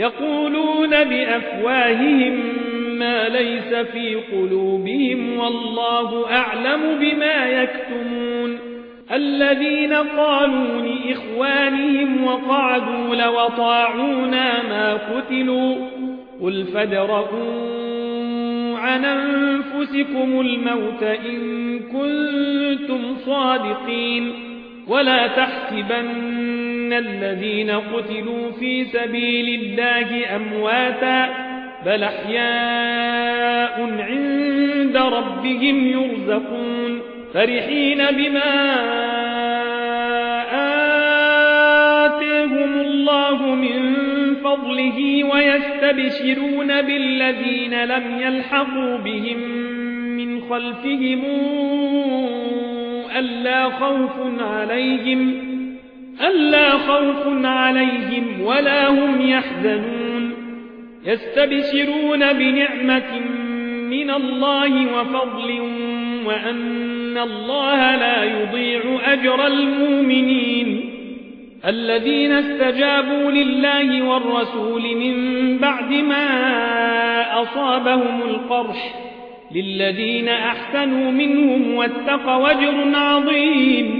يقولون بأفواههم ما ليس في قلوبهم والله أعلم بما يكتمون الذين قالوا لإخوانهم وقعدوا لوطاعونا ما قتلوا قل فادرؤوا عن أنفسكم الموت إن كنتم صادقين ولا تحسبن الذين قتلوا في سبيل الله أمواتا بل احياء عند ربهم يرزقون فرحين بما آتيهم الله من فضله ويستبشرون بالذين لم يلحقوا بهم من خلفهم ألا خوف عليهم خوف عليهم ولا هم يحزنون. يستبشرون بنعمة من الله وفضل وأن الله لا يضيع أجر المؤمنين. الذين استجابوا لله والرسول من بعد ما أصابهم القرح للذين أحسنوا منهم واتقوا وجر عظيم.